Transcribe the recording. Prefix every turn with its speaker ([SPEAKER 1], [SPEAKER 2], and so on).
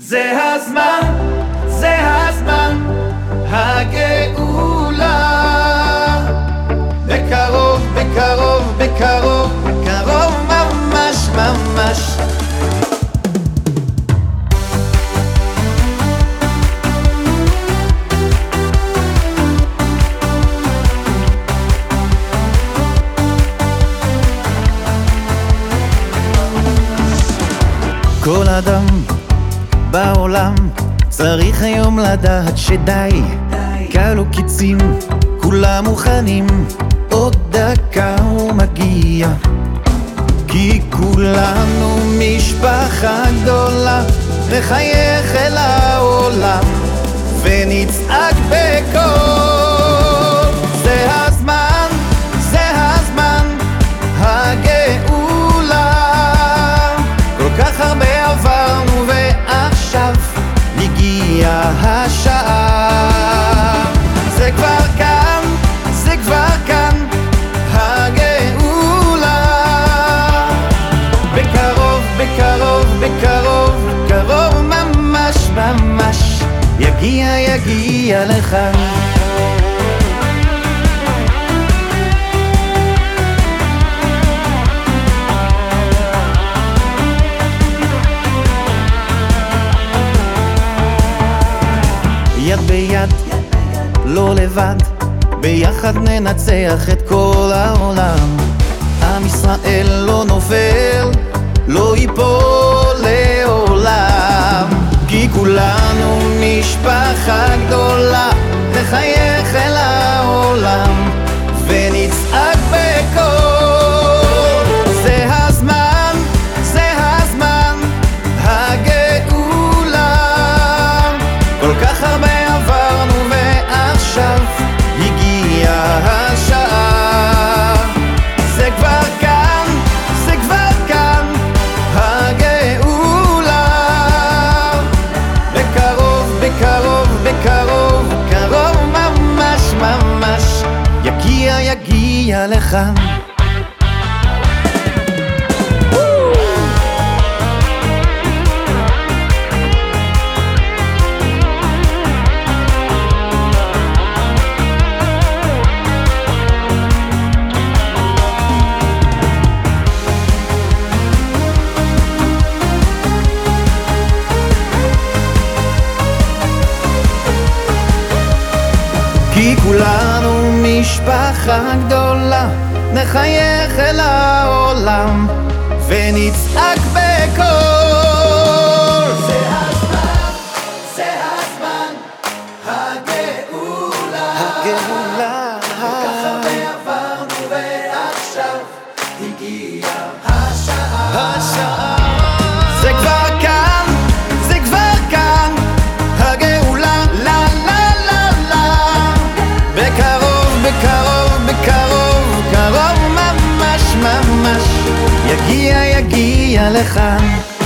[SPEAKER 1] זה הזמן, זה הזמן, הגאולה. בקרוב, בקרוב, בקרוב, בקרוב ממש ממש. כל אדם בעולם. צריך היום לדעת שדי. כלו קיצים, כולם מוכנים. עוד דקה הוא מגיע. כי כולנו משפחה גדולה נחייך אל העולם ונצעק בקול הגיעה השעה. זה כבר כאן, זה כבר כאן, הגאולה. בקרוב, בקרוב, בקרוב, קרוב ממש ממש יגיע, יגיע לכאן יד ביד, לא לבד, ביחד ננצח את כל העולם. עם ישראל לא נופל, לא ייפול לעולם. כי כולנו משפחה גדולה, נחייך אל העולם, ונצעק. כל כך יגיע, לכאן כי כולנו משפחה גדולה, נחייך אל העולם, ונצעק בקול. זה הזמן, זה הזמן, הגאולה. הגאולה. כך הרבה עברנו ועכשיו הגיעה לכאן.